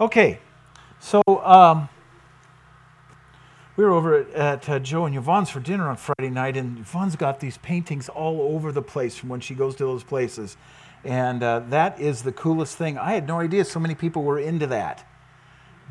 Okay, so um, we were over at, at uh, Joe and Yvonne's for dinner on Friday night, and Yvonne's got these paintings all over the place from when she goes to those places. And uh, that is the coolest thing. I had no idea so many people were into that.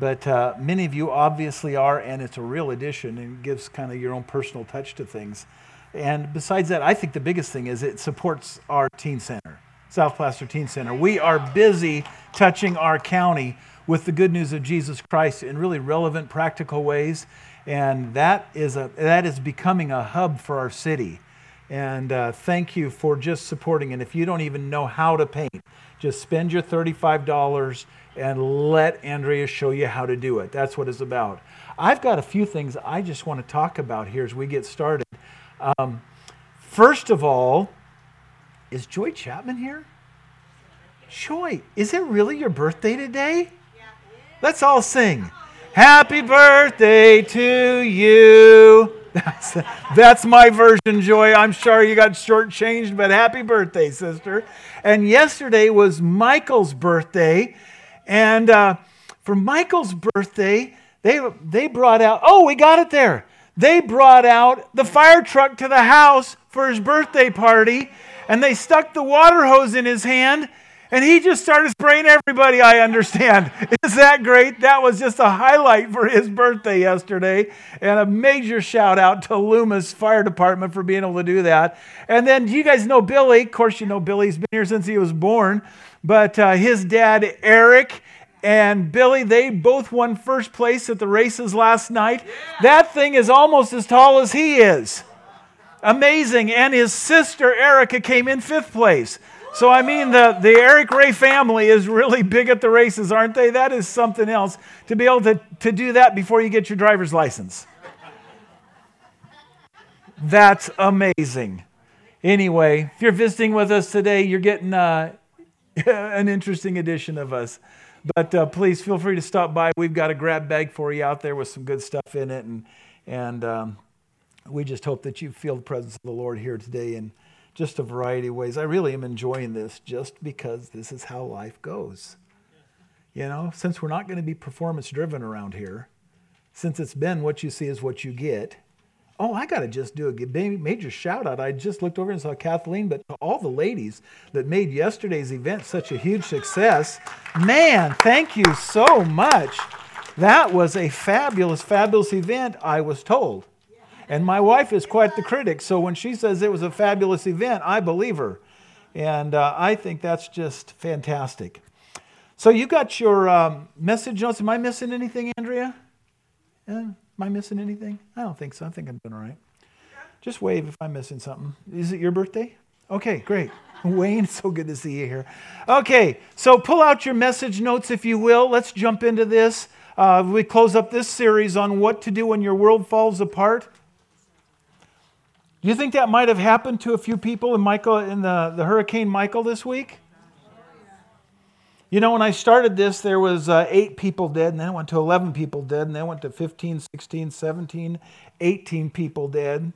But uh, many of you obviously are, and it's a real addition and gives kind of your own personal touch to things. And besides that, I think the biggest thing is it supports our teen center, South Placer Teen Center. We are busy touching our county with the good news of Jesus Christ in really relevant, practical ways. And that is, a, that is becoming a hub for our city. And uh, thank you for just supporting. And if you don't even know how to paint, just spend your $35 and let Andrea show you how to do it. That's what it's about. I've got a few things I just want to talk about here as we get started. Um, first of all, is Joy Chapman here? Joy, is it really your birthday today? Let's all sing. Happy birthday to you. That's, that's my version, Joy. I'm sorry you got shortchanged, but happy birthday, sister. And yesterday was Michael's birthday. And uh, for Michael's birthday, they, they brought out, oh, we got it there. They brought out the fire truck to the house for his birthday party, and they stuck the water hose in his hand and he just started spraying everybody, I understand. Is that great? That was just a highlight for his birthday yesterday. And a major shout out to Loomis Fire Department for being able to do that. And then you guys know Billy. Of course, you know Billy's been here since he was born. But uh, his dad, Eric, and Billy, they both won first place at the races last night. That thing is almost as tall as he is. Amazing. And his sister, Erica, came in fifth place. So, I mean, the, the Eric Ray family is really big at the races, aren't they? That is something else to be able to, to do that before you get your driver's license. That's amazing. Anyway, if you're visiting with us today, you're getting uh, an interesting edition of us. But uh, please feel free to stop by. We've got a grab bag for you out there with some good stuff in it. And, and um, we just hope that you feel the presence of the Lord here today. And just a variety of ways. I really am enjoying this just because this is how life goes. You know, since we're not going to be performance driven around here, since it's been what you see is what you get. Oh, I got to just do a major shout out. I just looked over and saw Kathleen, but to all the ladies that made yesterday's event such a huge success, man, thank you so much. That was a fabulous, fabulous event, I was told. And my wife is quite the critic, so when she says it was a fabulous event, I believe her. And uh, I think that's just fantastic. So you got your um, message notes. Am I missing anything, Andrea? Am I missing anything? I don't think so. I think I'm doing all right. Just wave if I'm missing something. Is it your birthday? Okay, great. Wayne, so good to see you here. Okay, so pull out your message notes if you will. Let's jump into this. Uh, we close up this series on what to do when your world falls apart. Do you think that might have happened to a few people in Michael in the, the Hurricane Michael this week? You know, when I started this, there was uh, eight people dead, and then it went to 11 people dead, and then it went to 15, 16, 17, 18 people dead.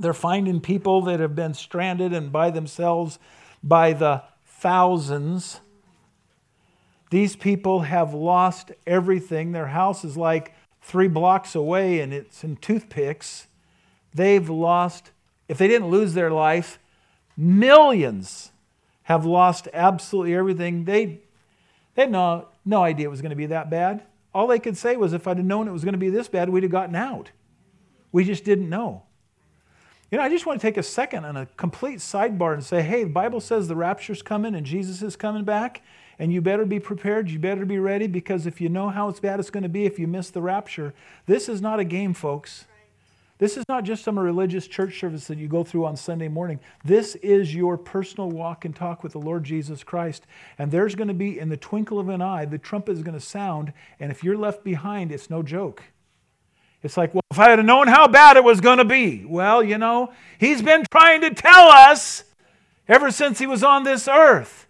They're finding people that have been stranded and by themselves by the thousands. These people have lost everything. Their house is like three blocks away, and it's in toothpicks. They've lost if they didn't lose their life, millions have lost absolutely everything. They, they had no, no idea it was going to be that bad. All they could say was, if I'd have known it was going to be this bad, we'd have gotten out. We just didn't know. You know, I just want to take a second on a complete sidebar and say, hey, the Bible says the rapture's coming and Jesus is coming back, and you better be prepared, you better be ready, because if you know how it's bad it's going to be if you miss the rapture, this is not a game, folks. This is not just some religious church service that you go through on Sunday morning. This is your personal walk and talk with the Lord Jesus Christ. And there's going to be, in the twinkle of an eye, the trumpet is going to sound. And if you're left behind, it's no joke. It's like, well, if I had known how bad it was going to be. Well, you know, he's been trying to tell us ever since he was on this earth.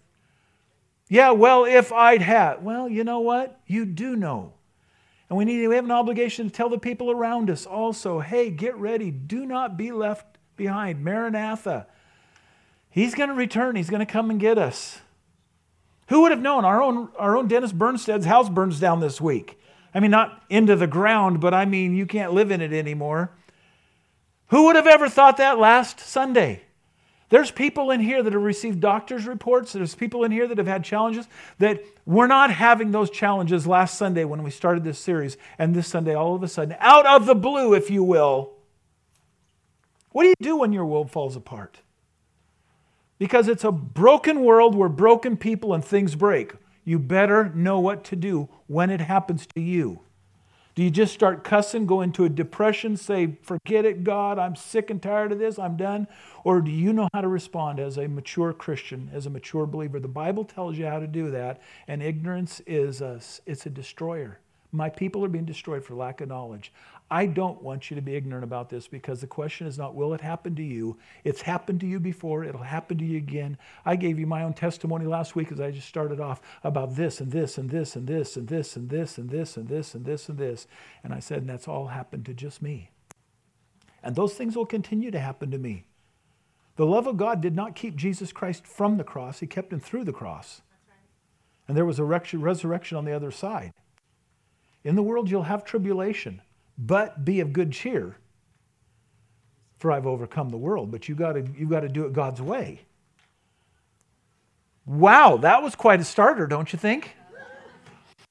Yeah, well, if I'd had. Well, you know what? You do know. And we need we have an obligation to tell the people around us also, hey, get ready. Do not be left behind. Maranatha. He's going to return. He's going to come and get us. Who would have known? Our own, our own Dennis Bernsted's house burns down this week. I mean, not into the ground, but I mean, you can't live in it anymore. Who would have ever thought that last Sunday? There's people in here that have received doctor's reports. There's people in here that have had challenges that were not having those challenges last Sunday when we started this series. And this Sunday, all of a sudden, out of the blue, if you will, what do you do when your world falls apart? Because it's a broken world where broken people and things break. You better know what to do when it happens to you. Do you just start cussing, go into a depression, say, Forget it, God, I'm sick and tired of this, I'm done? Or do you know how to respond as a mature Christian, as a mature believer? The Bible tells you how to do that, and ignorance is a, it's a destroyer. My people are being destroyed for lack of knowledge. I don't want you to be ignorant about this because the question is not, will it happen to you? It's happened to you before, it'll happen to you again. I gave you my own testimony last week as I just started off about this and this and this and this and this and this and this and this and this and this. And I said, and that's all happened to just me. And those things will continue to happen to me. The love of God did not keep Jesus Christ from the cross, He kept Him through the cross. And there was a resurrection on the other side. In the world, you'll have tribulation but be of good cheer, for I've overcome the world. But you got to you got to do it God's way. Wow, that was quite a starter, don't you think?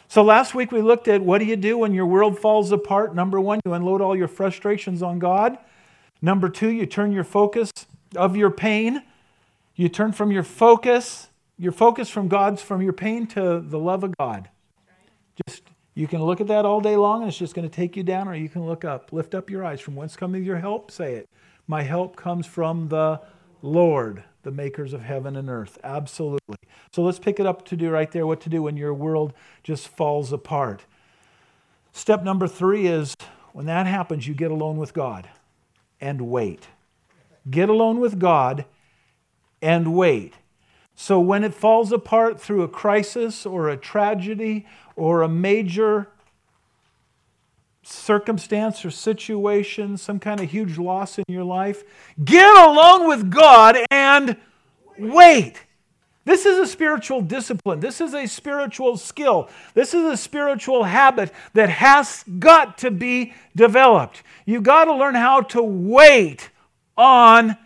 So last week we looked at what do you do when your world falls apart? Number one, you unload all your frustrations on God. Number two, you turn your focus of your pain. You turn from your focus, your focus from God's, from your pain to the love of God. Just you can look at that all day long and it's just going to take you down, or you can look up. Lift up your eyes. From whence cometh your help? Say it. My help comes from the Lord, the makers of heaven and earth. Absolutely. So let's pick it up to do right there what to do when your world just falls apart. Step number three is when that happens, you get alone with God and wait. Get alone with God and wait. So when it falls apart through a crisis or a tragedy or a major circumstance or situation, some kind of huge loss in your life, get alone with God and wait. This is a spiritual discipline. This is a spiritual skill. This is a spiritual habit that has got to be developed. You've got to learn how to wait on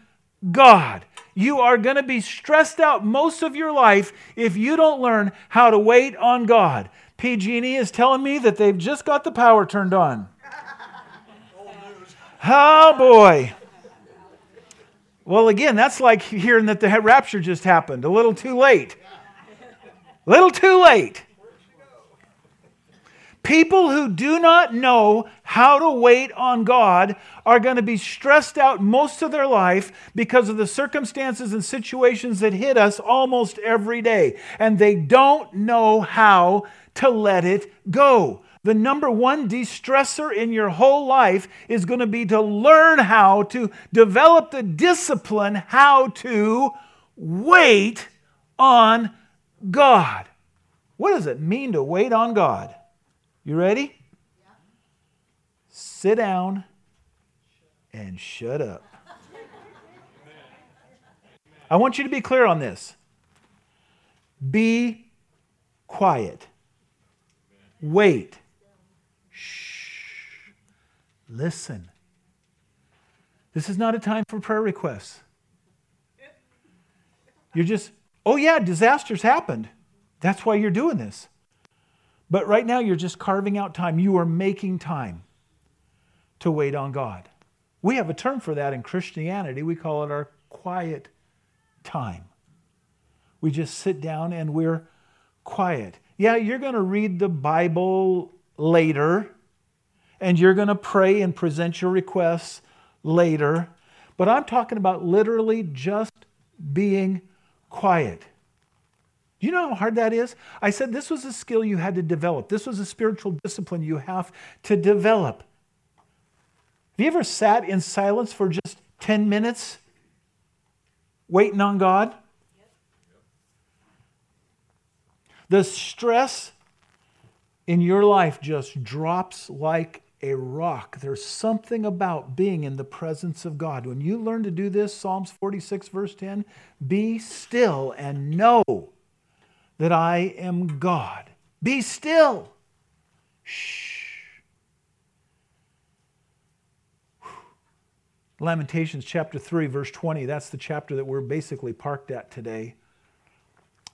God. You are going to be stressed out most of your life if you don't learn how to wait on God. PG&E is telling me that they've just got the power turned on. Oh boy. Well, again, that's like hearing that the rapture just happened. A little too late. A little too late. People who do not know how to wait on God are going to be stressed out most of their life because of the circumstances and situations that hit us almost every day. And they don't know how to let it go. The number one distressor in your whole life is going to be to learn how to develop the discipline how to wait on God. What does it mean to wait on God? You ready? Sit down and shut up. I want you to be clear on this. Be quiet. Wait. Shh. Listen. This is not a time for prayer requests. You're just, oh yeah, disasters happened. That's why you're doing this. But right now, you're just carving out time. You are making time to wait on God. We have a term for that in Christianity. We call it our quiet time. We just sit down and we're quiet. Yeah, you're going to read the Bible later, and you're going to pray and present your requests later, but I'm talking about literally just being quiet. Do you know how hard that is? I said this was a skill you had to develop. This was a spiritual discipline you have to develop. Have you ever sat in silence for just 10 minutes waiting on God? The stress in your life just drops like a rock. There's something about being in the presence of God. When you learn to do this, Psalms 46, verse 10, be still and know that I am God. Be still. Shh. Lamentations chapter 3, verse 20, that's the chapter that we're basically parked at today.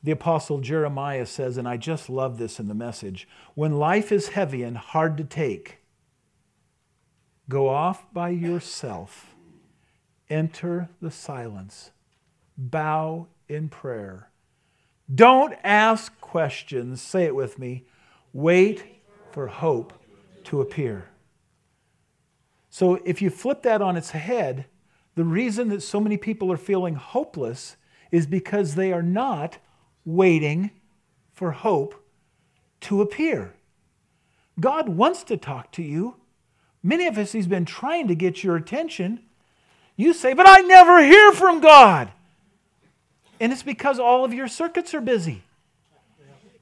The apostle Jeremiah says, and I just love this in the message when life is heavy and hard to take, go off by yourself, enter the silence, bow in prayer. Don't ask questions. Say it with me. Wait for hope to appear. So if you flip that on its head, the reason that so many people are feeling hopeless is because they are not waiting for hope to appear. God wants to talk to you. Many of us, He's been trying to get your attention. You say, But I never hear from God. And it's because all of your circuits are busy.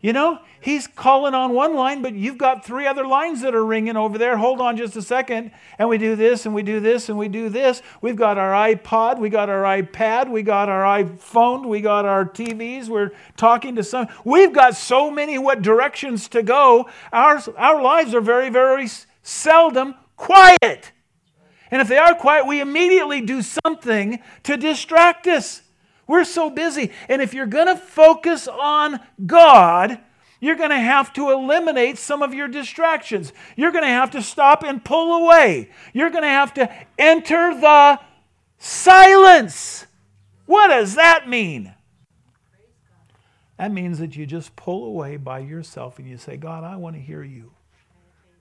You know, he's calling on one line, but you've got three other lines that are ringing over there. Hold on just a second. And we do this, and we do this, and we do this. We've got our iPod, we got our iPad, we got our iPhone, we got our TVs. We're talking to some. We've got so many what directions to go. Our, our lives are very, very seldom quiet. And if they are quiet, we immediately do something to distract us. We're so busy. And if you're going to focus on God, you're going to have to eliminate some of your distractions. You're going to have to stop and pull away. You're going to have to enter the silence. What does that mean? That means that you just pull away by yourself and you say, God, I want to hear you.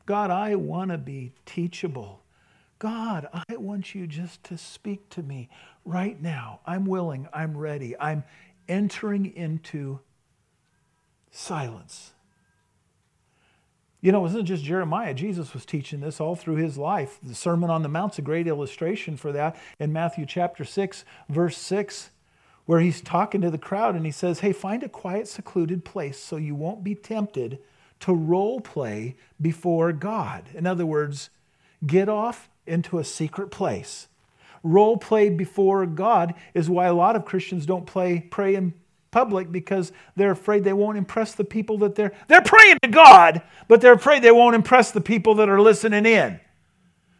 God, I want to be teachable. God, I want you just to speak to me right now. I'm willing. I'm ready. I'm entering into silence. You know, it wasn't just Jeremiah. Jesus was teaching this all through his life. The Sermon on the Mount's a great illustration for that in Matthew chapter 6, verse 6, where he's talking to the crowd and he says, Hey, find a quiet, secluded place so you won't be tempted to role play before God. In other words, get off into a secret place. Role play before God is why a lot of Christians don't play, pray in public because they're afraid they won't impress the people that they're they're praying to God, but they're afraid they won't impress the people that are listening in.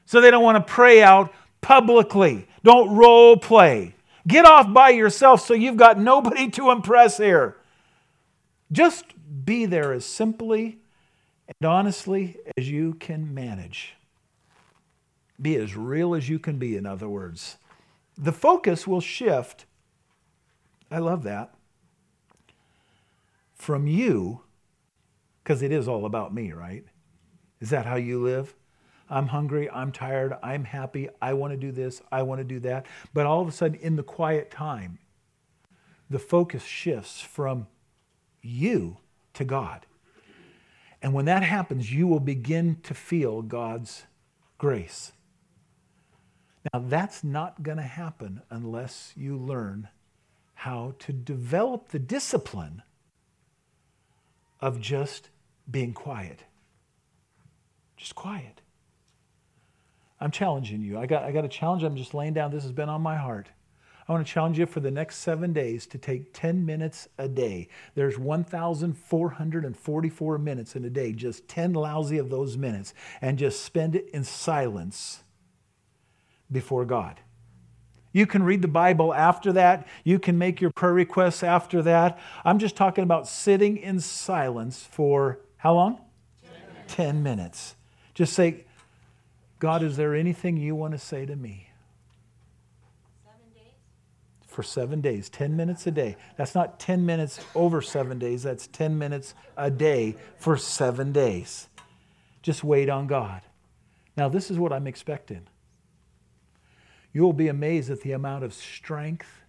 So they don't want to pray out publicly. Don't role play. Get off by yourself so you've got nobody to impress here. Just be there as simply and honestly as you can manage. Be as real as you can be, in other words. The focus will shift. I love that. From you, because it is all about me, right? Is that how you live? I'm hungry, I'm tired, I'm happy, I want to do this, I want to do that. But all of a sudden, in the quiet time, the focus shifts from you to God. And when that happens, you will begin to feel God's grace. Now, that's not going to happen unless you learn how to develop the discipline of just being quiet. Just quiet. I'm challenging you. I got, I got a challenge. I'm just laying down. This has been on my heart. I want to challenge you for the next seven days to take 10 minutes a day. There's 1,444 minutes in a day, just 10 lousy of those minutes, and just spend it in silence before God. You can read the Bible after that. You can make your prayer requests after that. I'm just talking about sitting in silence for how long? 10 minutes. 10 minutes. Just say, God, is there anything you want to say to me? For seven days, 10 minutes a day. That's not 10 minutes over seven days, that's 10 minutes a day for seven days. Just wait on God. Now, this is what I'm expecting. You'll be amazed at the amount of strength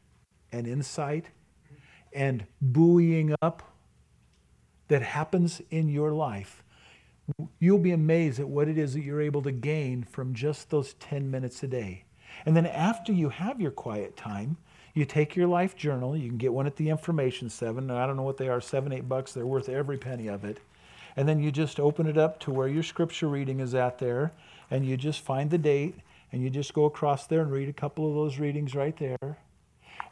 and insight and buoying up that happens in your life. You'll be amazed at what it is that you're able to gain from just those 10 minutes a day. And then after you have your quiet time, you take your life journal. You can get one at the information seven. I don't know what they are, seven, eight bucks. They're worth every penny of it. And then you just open it up to where your scripture reading is at there, and you just find the date and you just go across there and read a couple of those readings right there.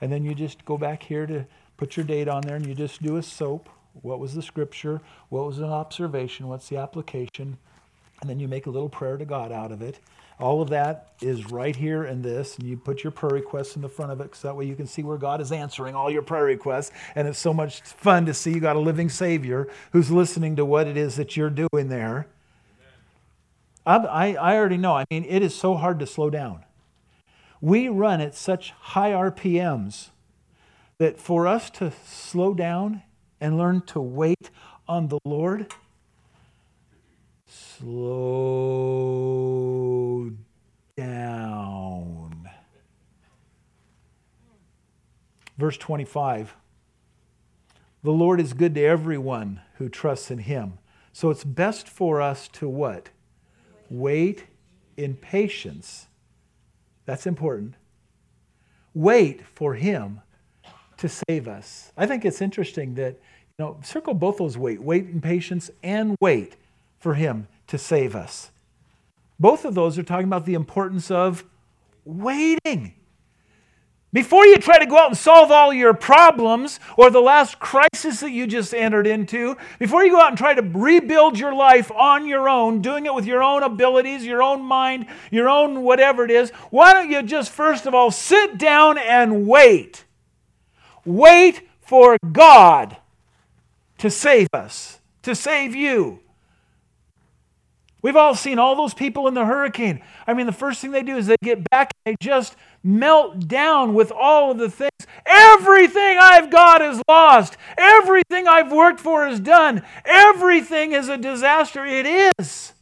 And then you just go back here to put your date on there and you just do a soap What was the scripture? What was an observation? What's the application? And then you make a little prayer to God out of it. All of that is right here in this, and you put your prayer requests in the front of it because that way you can see where God is answering all your prayer requests. And it's so much fun to see you got a living Savior who's listening to what it is that you're doing there. I, I already know. I mean, it is so hard to slow down. We run at such high RPMs that for us to slow down and learn to wait on the Lord, slow down. Verse 25 The Lord is good to everyone who trusts in him. So it's best for us to what? Wait in patience. That's important. Wait for him to save us. I think it's interesting that, you know, circle both those wait, wait in patience and wait for him to save us. Both of those are talking about the importance of waiting. Before you try to go out and solve all your problems or the last crisis that you just entered into, before you go out and try to rebuild your life on your own, doing it with your own abilities, your own mind, your own whatever it is, why don't you just first of all sit down and wait? Wait for God to save us, to save you. We've all seen all those people in the hurricane. I mean, the first thing they do is they get back and they just melt down with all of the things. Everything I've got is lost. Everything I've worked for is done. Everything is a disaster. It is.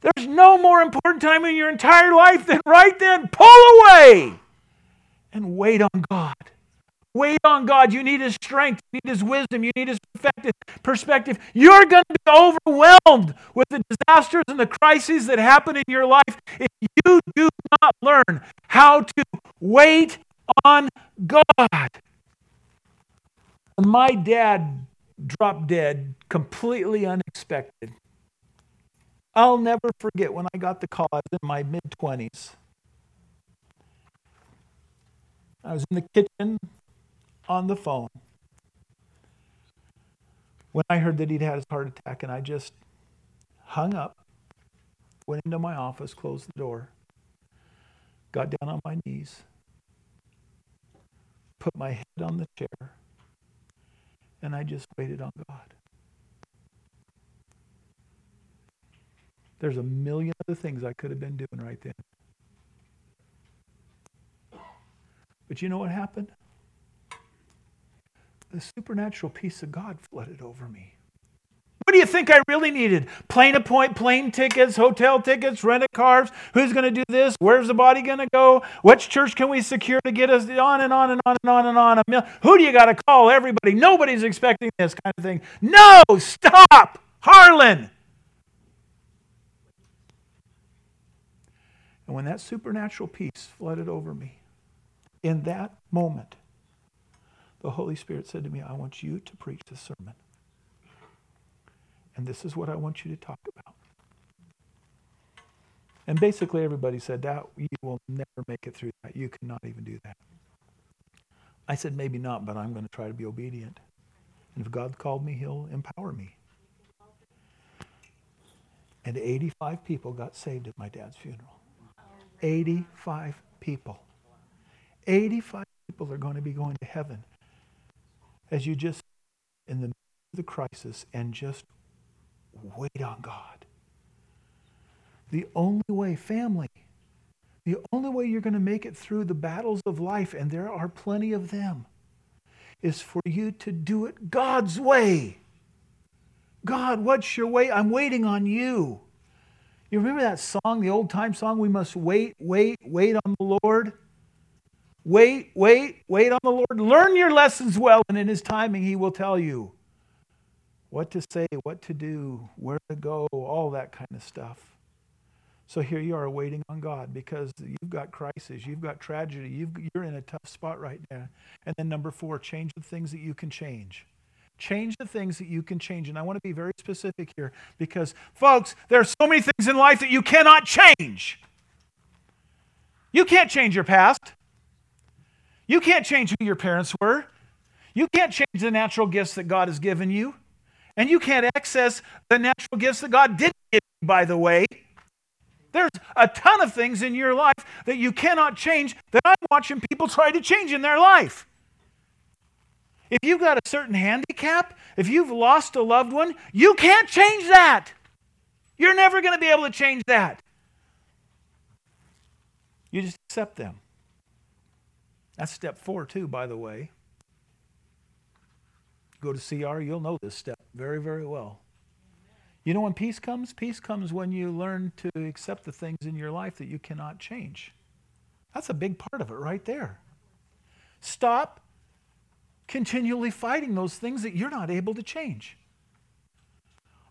There's no more important time in your entire life than right then. Pull away and wait on God. Wait on God. You need His strength. You need His wisdom. You need His perspective. You're going to be overwhelmed with the disasters and the crises that happen in your life if you do not learn how to wait on God. My dad dropped dead completely unexpected. I'll never forget when I got the call. I was in my mid 20s. I was in the kitchen on the phone when I heard that he'd had his heart attack, and I just hung up, went into my office, closed the door, got down on my knees, put my head on the chair, and I just waited on God. There's a million other things I could have been doing right then. But you know what happened? The supernatural peace of God flooded over me. What do you think I really needed? Plane appoint, plane tickets, hotel tickets, rented cars. Who's going to do this? Where's the body going to go? Which church can we secure to get us on and on and on and on and on? Who do you got to call? Everybody. Nobody's expecting this kind of thing. No, stop, Harlyn. And when that supernatural peace flooded over me, in that moment, the Holy Spirit said to me, I want you to preach the sermon. And this is what I want you to talk about. And basically, everybody said, That you will never make it through that. You cannot even do that. I said, Maybe not, but I'm going to try to be obedient. And if God called me, He'll empower me. And 85 people got saved at my dad's funeral. 85 people. 85 people are going to be going to heaven as you just in the the crisis and just wait on God. The only way, family, the only way you're going to make it through the battles of life, and there are plenty of them, is for you to do it God's way. God, what's your way? I'm waiting on you. You remember that song, the old time song, We Must Wait, Wait, Wait on the Lord? Wait, wait, wait on the Lord. Learn your lessons well, and in His timing, He will tell you what to say, what to do, where to go, all that kind of stuff. So here you are waiting on God because you've got crisis, you've got tragedy, you've, you're in a tough spot right now. And then number four, change the things that you can change. Change the things that you can change. And I want to be very specific here because, folks, there are so many things in life that you cannot change. You can't change your past. You can't change who your parents were. You can't change the natural gifts that God has given you. And you can't access the natural gifts that God didn't give you, by the way. There's a ton of things in your life that you cannot change that I'm watching people try to change in their life. If you've got a certain handicap, if you've lost a loved one, you can't change that. You're never going to be able to change that. You just accept them. That's step four, too, by the way. Go to CR, you'll know this step very, very well. You know when peace comes? Peace comes when you learn to accept the things in your life that you cannot change. That's a big part of it right there. Stop continually fighting those things that you're not able to change.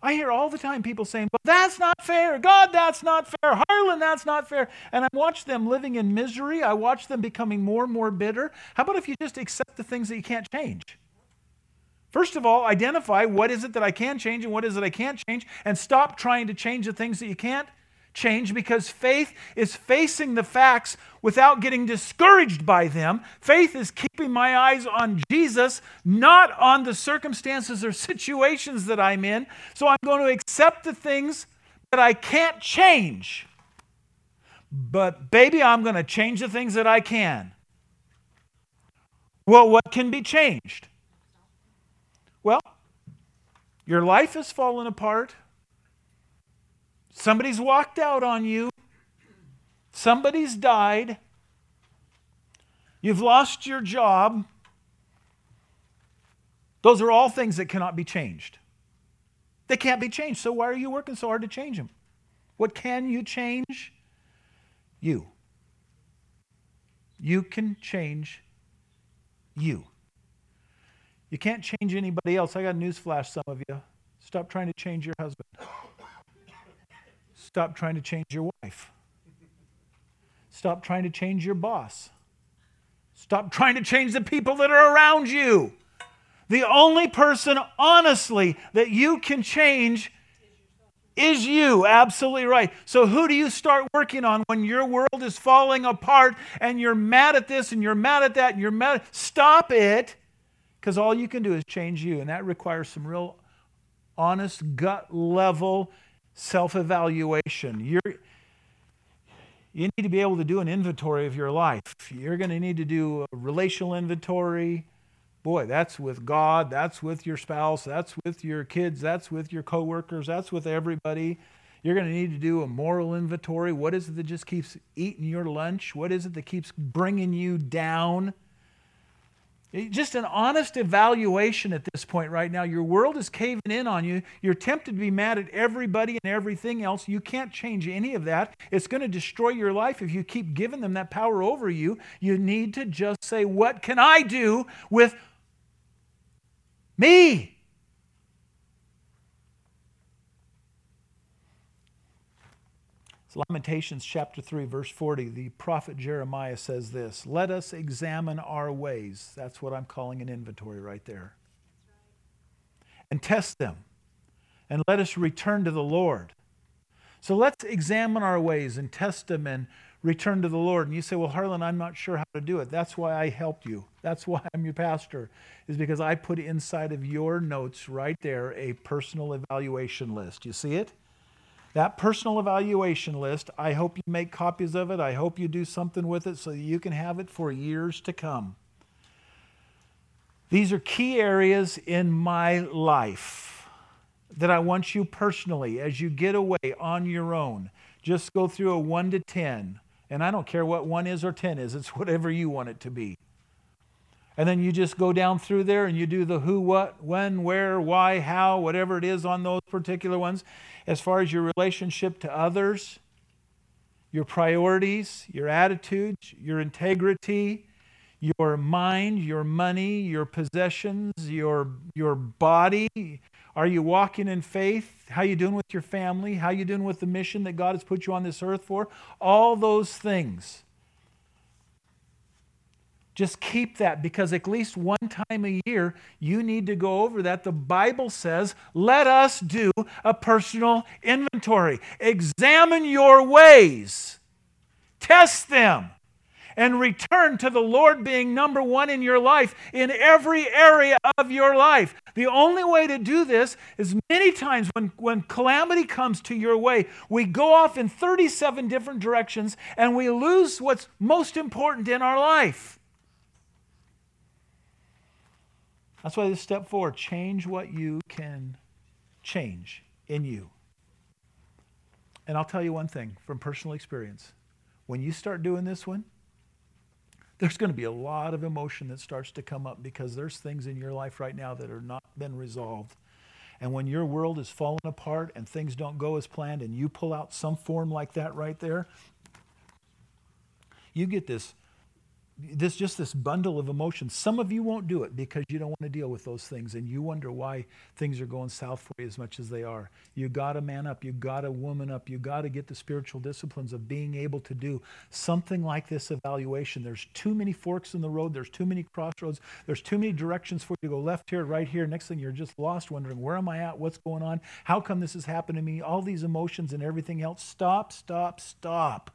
I hear all the time people saying, But that's not fair. God, that's not fair. Harlyn, that's not fair. And I watch them living in misery. I watch them becoming more and more bitter. How about if you just accept the things that you can't change? First of all, identify what is it that I can change and what is it I can't change, and stop trying to change the things that you can't change because faith is facing the facts without getting discouraged by them. Faith is keeping my eyes on Jesus, not on the circumstances or situations that I'm in. So I'm going to accept the things that I can't change. But, baby, I'm going to change the things that I can. Well, what can be changed? Well, your life has fallen apart. Somebody's walked out on you. Somebody's died. You've lost your job. Those are all things that cannot be changed. They can't be changed. So why are you working so hard to change them? What can you change? You. You can change you. You can't change anybody else. I got news flash, some of you. Stop trying to change your husband. Stop trying to change your wife. Stop trying to change your boss. Stop trying to change the people that are around you. The only person, honestly, that you can change is you. Absolutely right. So, who do you start working on when your world is falling apart and you're mad at this and you're mad at that and you're mad? Stop it because all you can do is change you. And that requires some real honest, gut level self evaluation. You need to be able to do an inventory of your life. You're going to need to do a relational inventory. Boy, that's with God, that's with your spouse, that's with your kids, that's with your coworkers, that's with everybody. You're going to need to do a moral inventory. What is it that just keeps eating your lunch? What is it that keeps bringing you down? Just an honest evaluation at this point right now. Your world is caving in on you. You're tempted to be mad at everybody and everything else. You can't change any of that. It's going to destroy your life if you keep giving them that power over you. You need to just say, What can I do with me? Lamentations chapter 3, verse 40, the prophet Jeremiah says this Let us examine our ways. That's what I'm calling an inventory right there. And test them. And let us return to the Lord. So let's examine our ways and test them and return to the Lord. And you say, Well, Harlyn, I'm not sure how to do it. That's why I helped you. That's why I'm your pastor, is because I put inside of your notes right there a personal evaluation list. You see it? That personal evaluation list, I hope you make copies of it. I hope you do something with it so that you can have it for years to come. These are key areas in my life that I want you personally, as you get away on your own, just go through a 1 to 10. And I don't care what 1 is or 10 is, it's whatever you want it to be. And then you just go down through there and you do the who, what, when, where, why, how, whatever it is on those particular ones. As far as your relationship to others, your priorities, your attitudes, your integrity, your mind, your money, your possessions, your, your body. Are you walking in faith? How you doing with your family? How you doing with the mission that God has put you on this earth for? All those things just keep that because at least one time a year you need to go over that. The Bible says, let us do a personal inventory. Examine your ways, test them, and return to the Lord being number one in your life, in every area of your life. The only way to do this is many times when, when calamity comes to your way, we go off in 37 different directions and we lose what's most important in our life. That's why this step four change what you can change in you. And I'll tell you one thing from personal experience. When you start doing this one, there's going to be a lot of emotion that starts to come up because there's things in your life right now that are not been resolved. And when your world is falling apart and things don't go as planned and you pull out some form like that right there, you get this this just this bundle of emotions. Some of you won't do it because you don't want to deal with those things and you wonder why things are going south for you as much as they are. You got to man up, you got to woman up, you got to get the spiritual disciplines of being able to do something like this evaluation. There's too many forks in the road, there's too many crossroads, there's too many directions for you to go left here, right here. Next thing you're just lost wondering, where am I at? What's going on? How come this has happened to me? All these emotions and everything else. Stop, stop, stop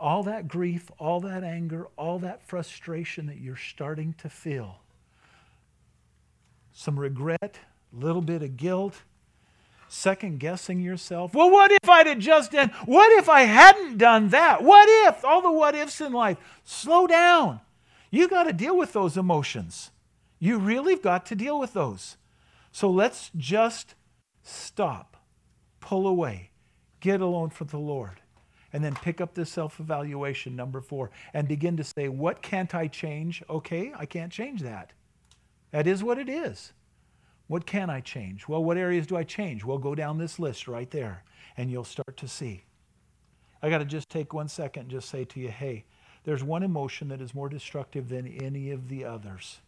all that grief, all that anger, all that frustration that you're starting to feel, some regret, a little bit of guilt, second guessing yourself. Well, what if I'd have just done? What if I hadn't done that? What if? All the what ifs in life. Slow down. You got to deal with those emotions. You really got to deal with those. So let's just stop, pull away, get alone for the Lord and then pick up this self evaluation, number four, and begin to say, What can't I change? Okay, I can't change that. That is what it is. What can I change? Well, what areas do I change? Well, go down this list right there, and you'll start to see. I got to just take one second and just say to you, hey, there's one emotion that is more destructive than any of the others.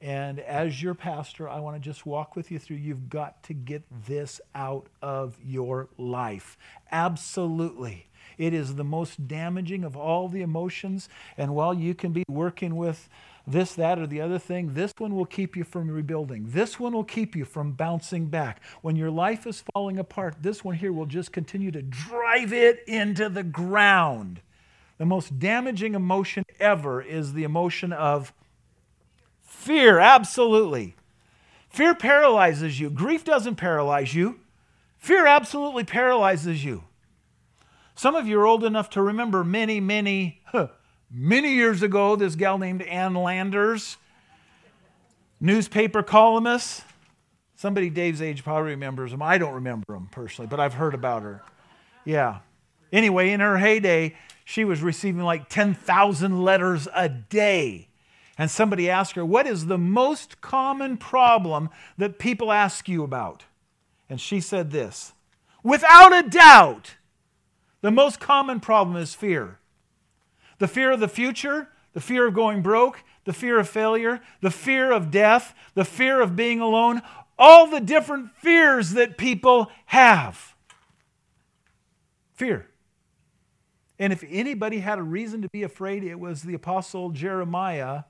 And as your pastor, I want to just walk with you through. You've got to get this out of your life. Absolutely. It is the most damaging of all the emotions. And while you can be working with this, that, or the other thing, this one will keep you from rebuilding. This one will keep you from bouncing back. When your life is falling apart, this one here will just continue to drive it into the ground. The most damaging emotion ever is the emotion of fear, absolutely. Fear paralyzes you. Grief doesn't paralyze you, fear absolutely paralyzes you. Some of you are old enough to remember many, many, huh, many years ago, this gal named Ann Landers, newspaper columnist. Somebody Dave's age probably remembers him. I don't remember him personally, but I've heard about her. Yeah. Anyway, in her heyday, she was receiving like 10,000 letters a day. And somebody asked her, What is the most common problem that people ask you about? And she said this Without a doubt, the most common problem is fear the fear of the future, the fear of going broke, the fear of failure, the fear of death, the fear of being alone, all the different fears that people have. Fear. And if anybody had a reason to be afraid, it was the apostle Jeremiah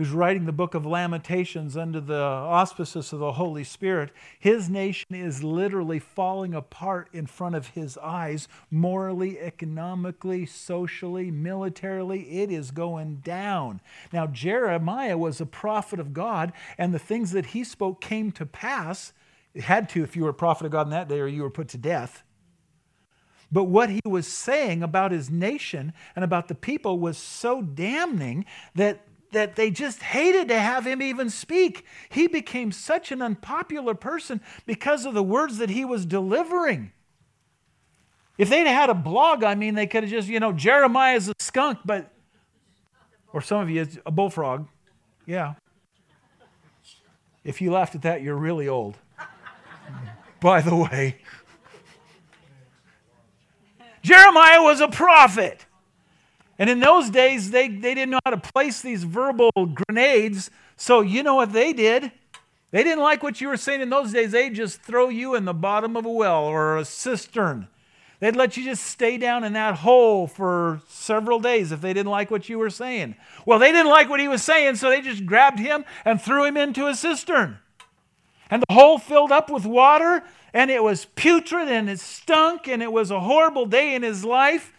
who's writing the book of Lamentations under the auspices of the Holy Spirit, his nation is literally falling apart in front of his eyes, morally, economically, socially, militarily. It is going down. Now, Jeremiah was a prophet of God, and the things that he spoke came to pass. It had to if you were a prophet of God in that day, or you were put to death. But what he was saying about his nation and about the people was so damning that that they just hated to have him even speak. He became such an unpopular person because of the words that he was delivering. If they'd had a blog, I mean, they could have just, you know, Jeremiah's a skunk, but, or some of you, a bullfrog. Yeah. If you laughed at that, you're really old. By the way, Jeremiah was a prophet. And in those days, they, they didn't know how to place these verbal grenades. So you know what they did? They didn't like what you were saying in those days. They'd just throw you in the bottom of a well or a cistern. They'd let you just stay down in that hole for several days if they didn't like what you were saying. Well, they didn't like what he was saying, so they just grabbed him and threw him into a cistern. And the hole filled up with water, and it was putrid and it stunk, and it was a horrible day in his life.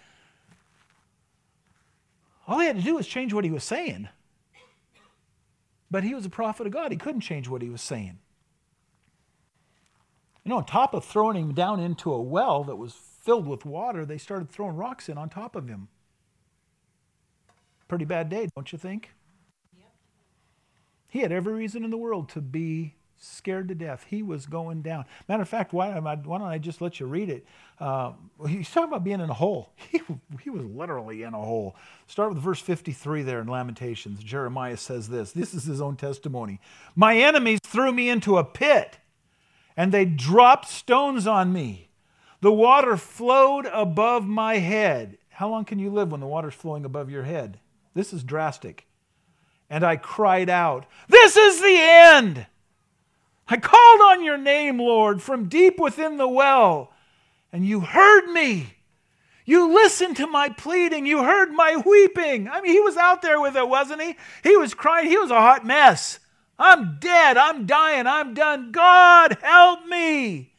All he had to do was change what he was saying. But he was a prophet of God. He couldn't change what he was saying. You know, on top of throwing him down into a well that was filled with water, they started throwing rocks in on top of him. Pretty bad day, don't you think? Yep. He had every reason in the world to be scared to death. He was going down. Matter of fact, why, why don't I just let you read it? Uh, he's talking about being in a hole. He, he was literally in a hole. Start with verse 53 there in Lamentations. Jeremiah says this this is his own testimony. My enemies threw me into a pit, and they dropped stones on me. The water flowed above my head. How long can you live when the water's flowing above your head? This is drastic. And I cried out, This is the end! I called on your name, Lord, from deep within the well, and you heard me. You listened to my pleading. You heard my weeping. I mean, he was out there with it, wasn't he? He was crying. He was a hot mess. I'm dead. I'm dying. I'm done. God, help me.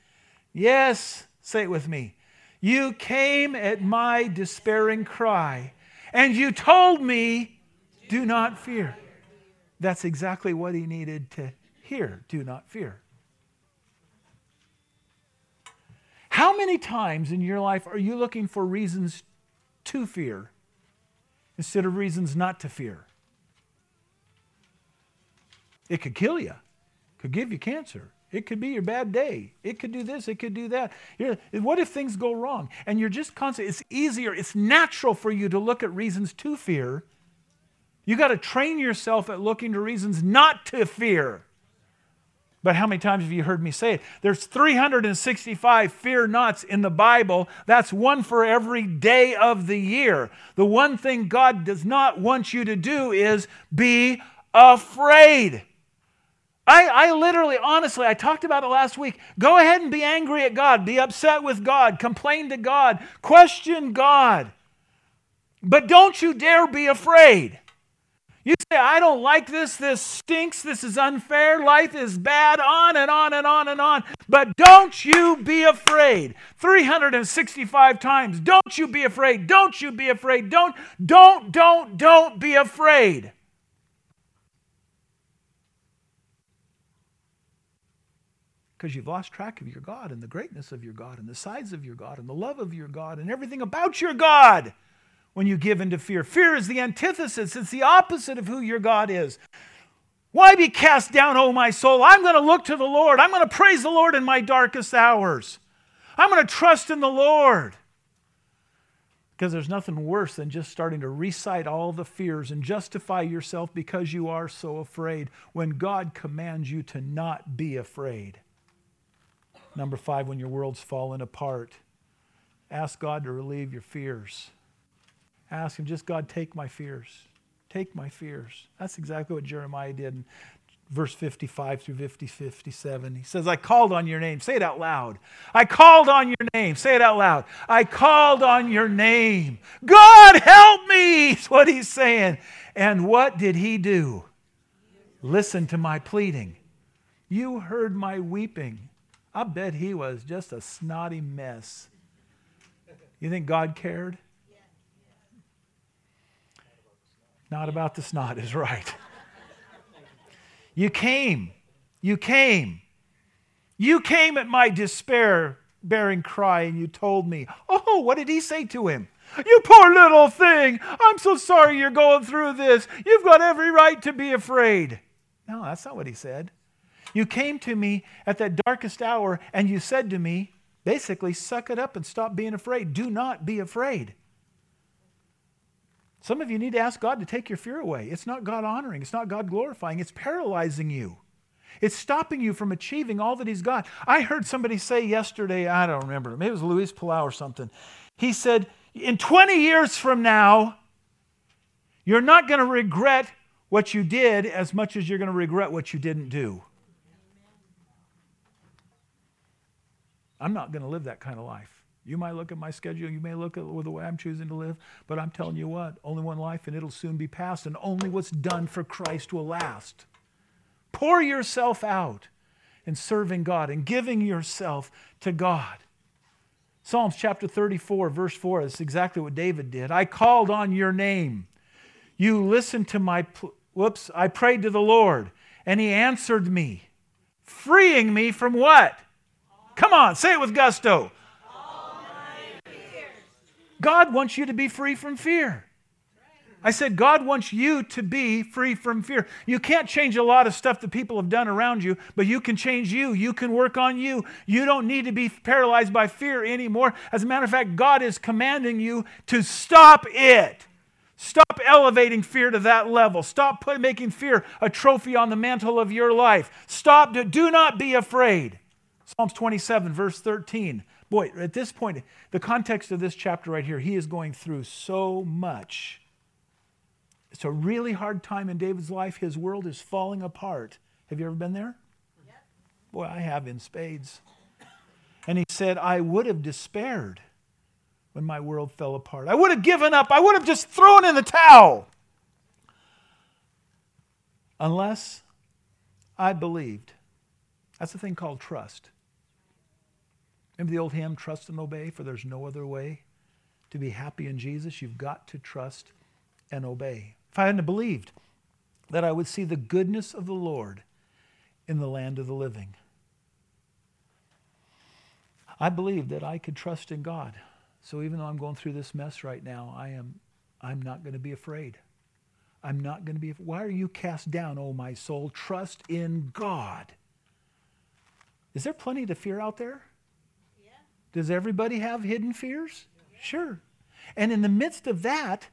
Yes, say it with me. You came at my despairing cry, and you told me, Do not fear. That's exactly what he needed to hear, do not fear. How many times in your life are you looking for reasons to fear instead of reasons not to fear? It could kill you, could give you cancer. It could be your bad day. It could do this. It could do that. You're, what if things go wrong? And you're just constant. It's easier. It's natural for you to look at reasons to fear. You got to train yourself at looking to reasons not to fear. But how many times have you heard me say it? There's 365 fear nots in the Bible. That's one for every day of the year. The one thing God does not want you to do is be afraid. I, I literally, honestly, I talked about it last week. Go ahead and be angry at God, be upset with God, complain to God, question God. But don't you dare be afraid. You say, I don't like this, this stinks, this is unfair, life is bad, on and on and on and on. But don't you be afraid. 365 times, don't you be afraid, don't you be afraid, don't, don't, don't, don't be afraid. Because you've lost track of your God and the greatness of your God and the size of your God and the love of your God and everything about your God when you give into fear. Fear is the antithesis, it's the opposite of who your God is. Why be cast down, O my soul? I'm going to look to the Lord. I'm going to praise the Lord in my darkest hours. I'm going to trust in the Lord. Because there's nothing worse than just starting to recite all the fears and justify yourself because you are so afraid when God commands you to not be afraid. Number five, when your world's fallen apart, ask God to relieve your fears. Ask Him, just God, take my fears. Take my fears. That's exactly what Jeremiah did in verse 55 through 50, 57. He says, I called on your name. Say it out loud. I called on your name. Say it out loud. I called on your name. God, help me, is what he's saying. And what did he do? Listen to my pleading. You heard my weeping. I bet he was just a snotty mess. You think God cared? Not about the snot is right. You came. You came. You came at my despair bearing cry and you told me. Oh, what did he say to him? You poor little thing. I'm so sorry you're going through this. You've got every right to be afraid. No, that's not what he said. You came to me at that darkest hour and you said to me, basically, suck it up and stop being afraid. Do not be afraid. Some of you need to ask God to take your fear away. It's not God honoring, it's not God glorifying, it's paralyzing you. It's stopping you from achieving all that He's got. I heard somebody say yesterday, I don't remember, maybe it was Luis Palau or something. He said, In 20 years from now, you're not going to regret what you did as much as you're going to regret what you didn't do. I'm not going to live that kind of life. You might look at my schedule, you may look at the way I'm choosing to live, but I'm telling you what, only one life and it'll soon be past, and only what's done for Christ will last. Pour yourself out in serving God and giving yourself to God. Psalms chapter 34, verse 4 is exactly what David did. I called on your name. You listened to my, pl- whoops, I prayed to the Lord, and He answered me, freeing me from what? Come on, say it with gusto. God wants you to be free from fear. I said, God wants you to be free from fear. You can't change a lot of stuff that people have done around you, but you can change you. You can work on you. You don't need to be paralyzed by fear anymore. As a matter of fact, God is commanding you to stop it. Stop elevating fear to that level. Stop put, making fear a trophy on the mantle of your life. Stop. Do not be afraid. Psalms 27, verse 13. Boy, at this point, the context of this chapter right here, he is going through so much it's a really hard time in David's life. His world is falling apart. Have you ever been there? Yep. Boy, I have in spades. And he said, I would have despaired when my world fell apart. I would have given up. I would have just thrown in the towel. Unless I believed. That's the thing called trust. Remember the old hymn, Trust and Obey, for there's no other way to be happy in Jesus? You've got to trust and obey if I hadn't believed that I would see the goodness of the Lord in the land of the living. I believed that I could trust in God. So even though I'm going through this mess right now, I am I'm not going to be afraid. I'm not going to be why are you cast down, O oh my soul? Trust in God. Is there plenty to fear out there? Does everybody have hidden fears? Sure. And in the midst of that,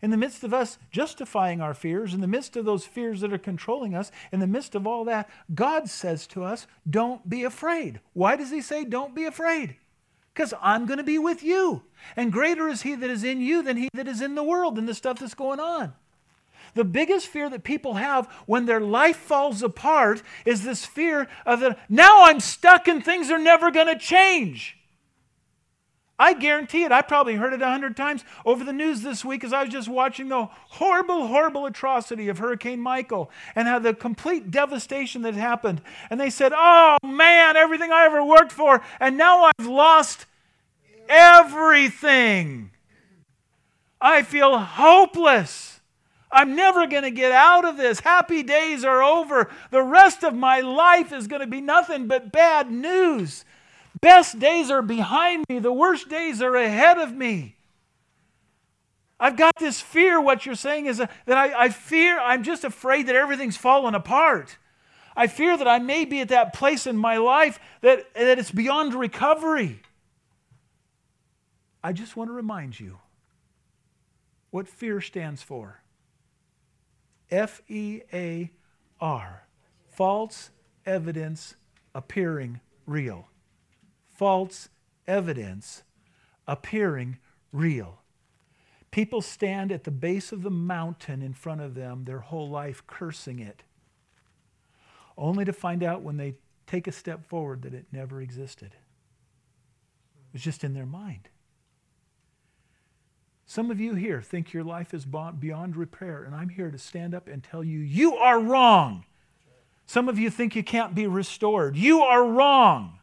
in the midst of us justifying our fears, in the midst of those fears that are controlling us, in the midst of all that, God says to us, Don't be afraid. Why does He say, Don't be afraid? Because I'm going to be with you. And greater is He that is in you than He that is in the world and the stuff that's going on. The biggest fear that people have when their life falls apart is this fear of the now I'm stuck and things are never going to change. I guarantee it. I probably heard it a hundred times over the news this week as I was just watching the horrible, horrible atrocity of Hurricane Michael and how the complete devastation that happened. And they said, Oh man, everything I ever worked for, and now I've lost everything. I feel hopeless. I'm never going to get out of this. Happy days are over. The rest of my life is going to be nothing but bad news. Best days are behind me, the worst days are ahead of me. I've got this fear. What you're saying is that I, I fear, I'm just afraid that everything's fallen apart. I fear that I may be at that place in my life that, that it's beyond recovery. I just want to remind you what fear stands for F E A R, false evidence appearing real false evidence appearing real. People stand at the base of the mountain in front of them their whole life cursing it, only to find out when they take a step forward that it never existed. It was just in their mind. Some of you here think your life is beyond repair, and I'm here to stand up and tell you, you are wrong. Some of you think you can't be restored. You are wrong.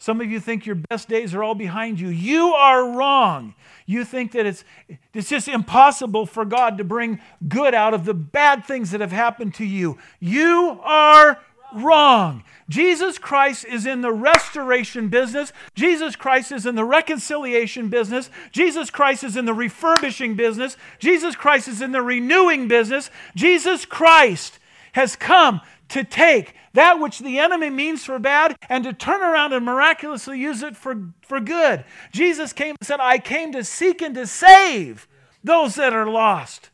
Some of you think your best days are all behind you. You are wrong. You think that it's, it's just impossible for God to bring good out of the bad things that have happened to you. You are wrong. Jesus Christ is in the restoration business. Jesus Christ is in the reconciliation business. Jesus Christ is in the refurbishing business. Jesus Christ is in the renewing business. Jesus Christ has come to take that which the enemy means for bad and to turn around and miraculously use it for, for good. Jesus came and said, I came to seek and to save those that are lost.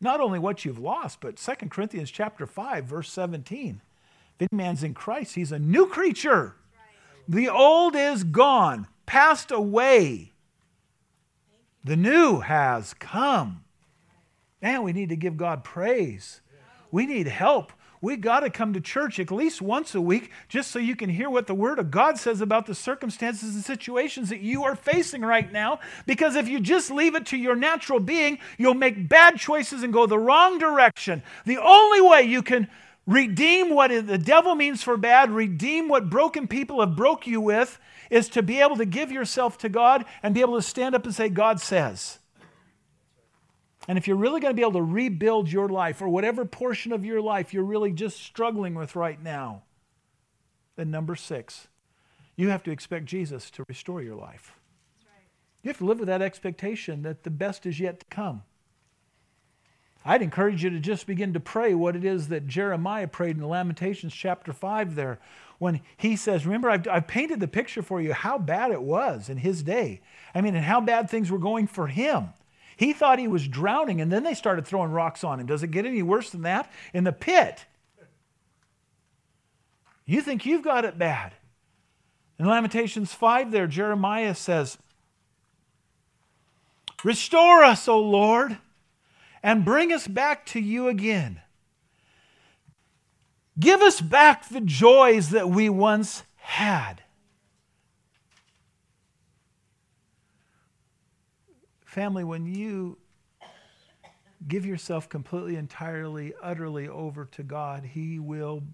Not only what you've lost, but 2 Corinthians chapter 5, verse 17. If any man's in Christ, he's a new creature. The old is gone, passed away. The new has come. Man, we need to give God praise. We need help. We got to come to church at least once a week just so you can hear what the Word of God says about the circumstances and situations that you are facing right now. Because if you just leave it to your natural being, you'll make bad choices and go the wrong direction. The only way you can redeem what the devil means for bad, redeem what broken people have broke you with, is to be able to give yourself to God and be able to stand up and say, God says. And if you're really going to be able to rebuild your life or whatever portion of your life you're really just struggling with right now, then number six, you have to expect Jesus to restore your life. You have to live with that expectation that the best is yet to come. I'd encourage you to just begin to pray what it is that Jeremiah prayed in Lamentations chapter 5 there when he says, Remember, I've, I've, painted the picture for you how bad it was in his day. I mean, and how bad things were going for him. He thought he was drowning, and then they started throwing rocks on him. Does it get any worse than that? In the pit. You think you've got it bad. In Lamentations 5, there, Jeremiah says, Restore us, O Lord, and bring us back to you again. Give us back the joys that we once had. Family, when you give yourself completely, entirely, utterly over to God, He will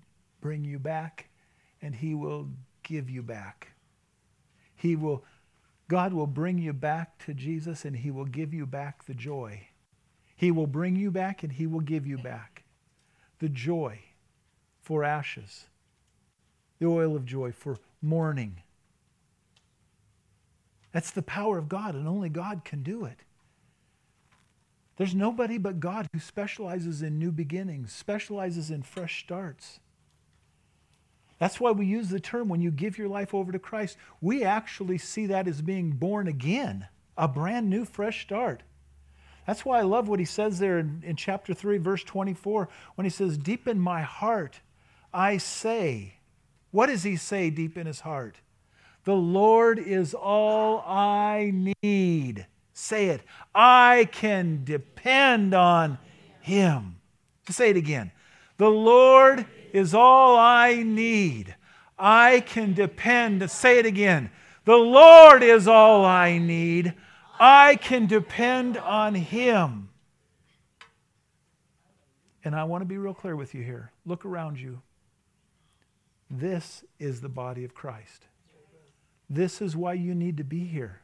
bring you back and He will give you back. He will, God will bring you back to Jesus and He will give you back the joy. He will bring you back and He will give you back the joy for ashes, the oil of joy for mourning. That's the power of God, and only God can do it. There's nobody but God who specializes in new beginnings, specializes in fresh starts. That's why we use the term when you give your life over to Christ, we actually see that as being born again, a brand new, fresh start. That's why I love what he says there in, in chapter 3, verse 24, when he says, Deep in my heart, I say. What does he say deep in his heart? The Lord is all I need. Say it. I can depend on him. Say it again. The Lord is all I need. I can depend, say it again. The Lord is all I need. I can depend on Him. And I want to be real clear with you here. Look around you. This is the body of Christ. This is why you need to be here.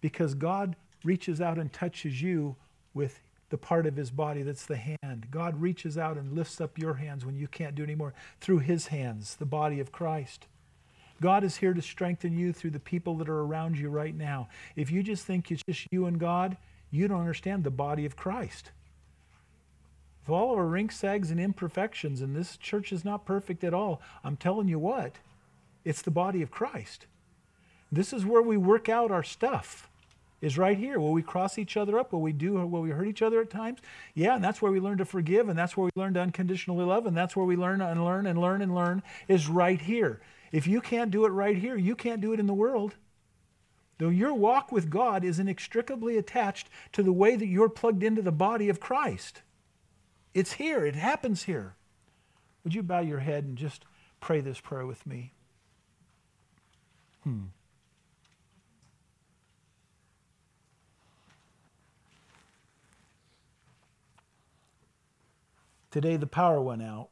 Because God reaches out and touches you with the part of his body that's the hand. God reaches out and lifts up your hands when you can't do anymore through his hands, the body of Christ. God is here to strengthen you through the people that are around you right now. If you just think it's just you and God, you don't understand the body of Christ. With all of our rink sags and imperfections, and this church is not perfect at all, I'm telling you what, it's the body of Christ. This is where we work out our stuff is right here. Will we cross each other up? Will we do? Will we hurt each other at times? Yeah, and that's where we learn to forgive, and that's where we learn to unconditionally love, and that's where we learn and learn and learn and learn is right here. If you can't do it right here, you can't do it in the world. Though your walk with God is inextricably attached to the way that you're plugged into the body of Christ. It's here, it happens here. Would you bow your head and just pray this prayer with me? Hmm. Today the power went out.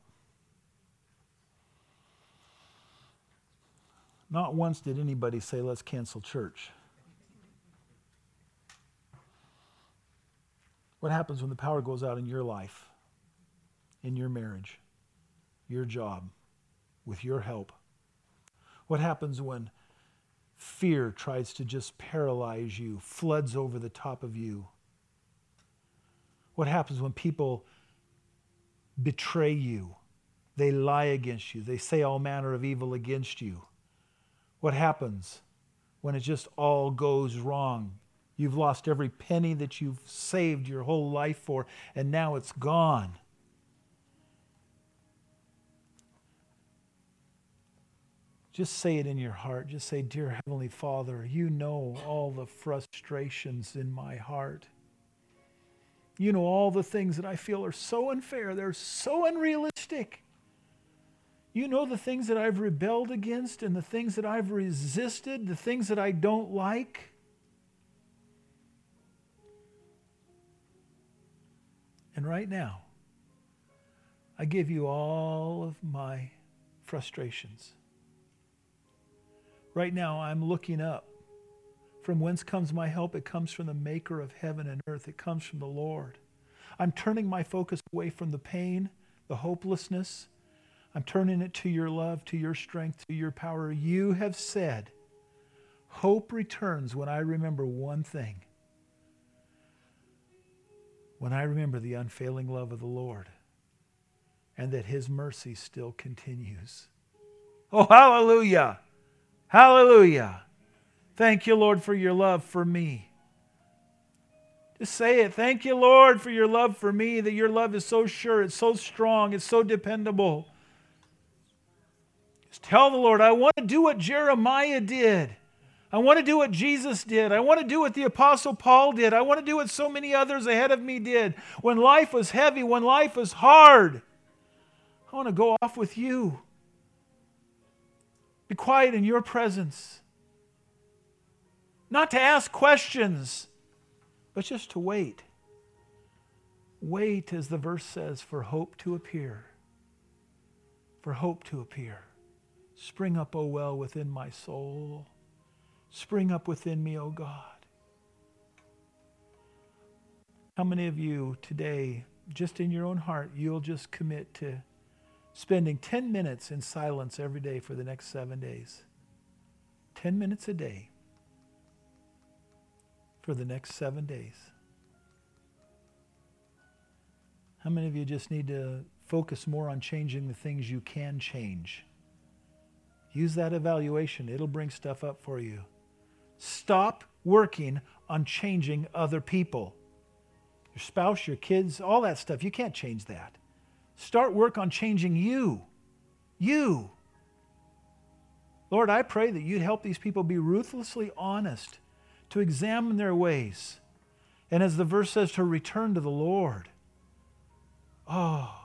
Not once did anybody say, let's cancel church. What happens when the power goes out in your life, in your marriage, your job, with your help? What happens when fear tries to just paralyze you, floods over the top of you? What happens when people betray you. They lie against you. They say all manner of evil against you. What happens when it just all goes wrong? You've lost every penny that you've saved your whole life for, and now it's gone. Just say it in your heart. Just say, Dear Heavenly Father, you know all the frustrations in my heart. You know, all the things that I feel are so unfair, they're so unrealistic. You know the things that I've rebelled against and the things that I've resisted, the things that I don't like. And right now, I give you all of my frustrations. Right now, I'm looking up From whence comes my help? It comes from the maker of heaven and earth. It comes from the Lord. I'm turning my focus away from the pain, the hopelessness. I'm turning it to your love, to your strength, to your power. You have said, Hope returns when I remember one thing. When I remember the unfailing love of the Lord and that his mercy still continues. Oh, hallelujah! Hallelujah! Thank you, Lord, for your love for me. Just say it. Thank you, Lord, for your love for me, that your love is so sure, it's so strong, it's so dependable. Just tell the Lord, I want to do what Jeremiah did. I want to do what Jesus did. I want to do what the Apostle Paul did. I want to do what so many others ahead of me did. When life was heavy, when life was hard, I want to go off with you. Be quiet in your presence. Not to ask questions, but just to wait. Wait, as the verse says, for hope to appear. For hope to appear. Spring up, O well, within my soul. Spring up within me, O God. How many of you today, just in your own heart, you'll just commit to spending 10 minutes in silence every day for the next seven days? 10 minutes a day for the next seven days. How many of you just need to focus more on changing the things you can change? Use that evaluation, it'll bring stuff up for you. Stop working on changing other people. Your spouse, your kids, all that stuff. You can't change that. Start work on changing you. You. Lord, I pray that you'd help these people be ruthlessly honest, to examine their ways, and as the verse says, to return to the Lord. Oh.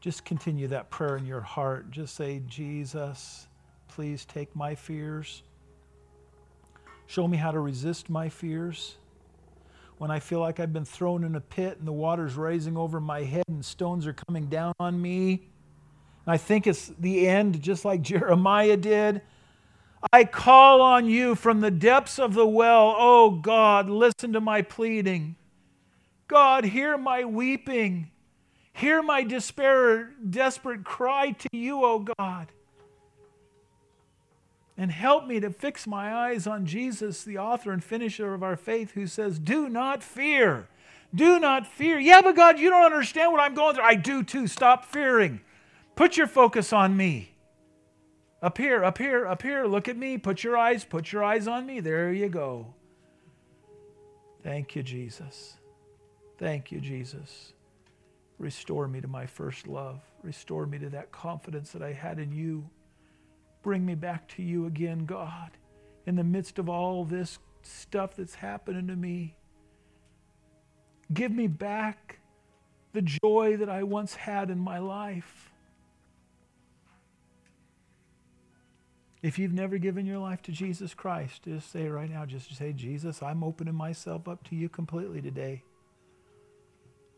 Just continue that prayer in your heart. Just say, Jesus, Please take my fears. Show me how to resist my fears. When I feel like I've been thrown in a pit and the water's rising over my head and stones are coming down on me, I think it's the end, just like Jeremiah did. I call on you from the depths of the well. Oh God, listen to my pleading. God, hear my weeping. Hear my despair, desperate cry to you, oh God. And help me to fix my eyes on Jesus, the author and finisher of our faith, who says, Do not fear. Do not fear. Yeah, but God, you don't understand what I'm going through. I do too. Stop fearing. Put your focus on me. Up here, up here, up here. Look at me. Put your eyes, put your eyes on me. There you go. Thank you, Jesus. Thank you, Jesus. Restore me to my first love. Restore me to that confidence that I had in you. Bring me back to you again, God, in the midst of all this stuff that's happening to me. Give me back the joy that I once had in my life. If you've never given your life to Jesus Christ, just say right now, just say, Jesus, I'm opening myself up to you completely today.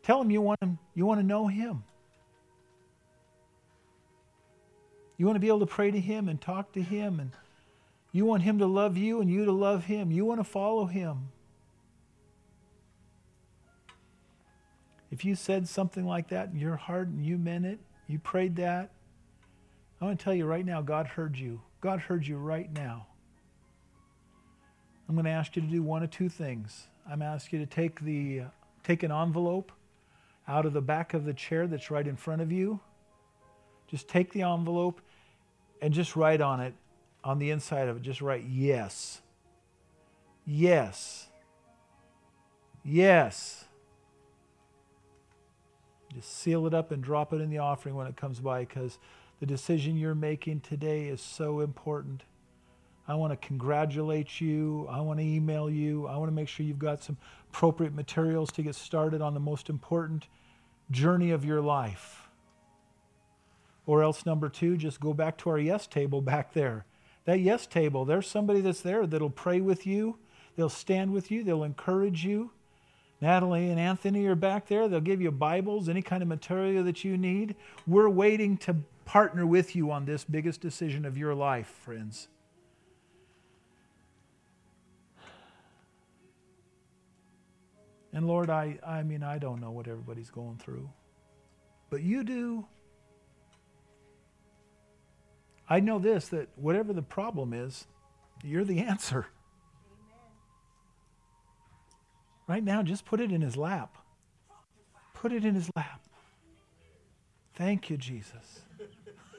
Tell him you want him, you want to know him. You want to be able to pray to Him and talk to Him, and you want Him to love you and you to love Him. You want to follow Him. If you said something like that in your heart and you meant it, you prayed that, I want to tell you right now, God heard you. God heard you right now. I'm going to ask you to do one of two things. I'm asking you to take the take an envelope out of the back of the chair that's right in front of you. Just take the envelope and just write on it, on the inside of it, just write yes. Yes. Yes. Just seal it up and drop it in the offering when it comes by because the decision you're making today is so important. I want to congratulate you. I want to email you. I want to make sure you've got some appropriate materials to get started on the most important journey of your life. Or else, number two, just go back to our yes table back there. That yes table, there's somebody that's there that'll pray with you, they'll stand with you, they'll encourage you. Natalie and Anthony are back there. They'll give you Bibles, any kind of material that you need. We're waiting to partner with you on this biggest decision of your life, friends. And Lord, I, I mean, I don't know what everybody's going through, but you do. I know this that whatever the problem is, you're the answer. Amen. Right now, just put it in his lap. Put it in his lap. Thank you, Jesus.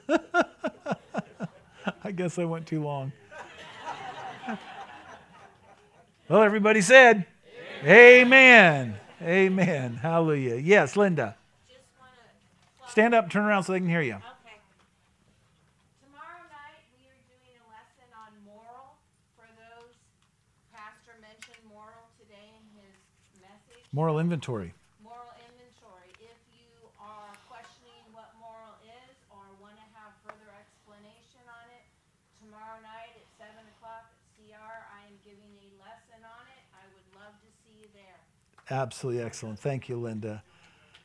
I guess I went too long. well, everybody said, Amen. Amen. Amen. Hallelujah. Yes, Linda. Stand up, turn around so they can hear you. Okay. Tomorrow night, we are doing a lesson on moral. For those, Pastor mentioned moral today in his message. Moral inventory. Moral inventory. If you are questioning what moral is or want to have further explanation on it, tomorrow night at 7 o'clock at CR, I am giving a lesson on it. I would love to see you there. Absolutely excellent. Thank you, Linda.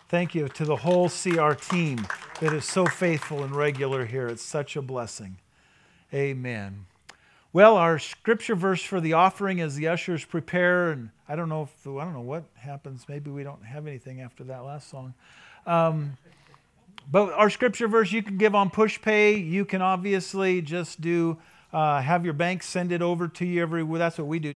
Thank you to the whole CR team that is so faithful and regular here. It's such a blessing. Amen. Well, our scripture verse for the offering as the ushers prepare, and I don't know if I don't know what happens. Maybe we don't have anything after that last song. Um, but our scripture verse you can give on Pushpay. You can obviously just do uh, have your bank send it over to you every. That's what we do.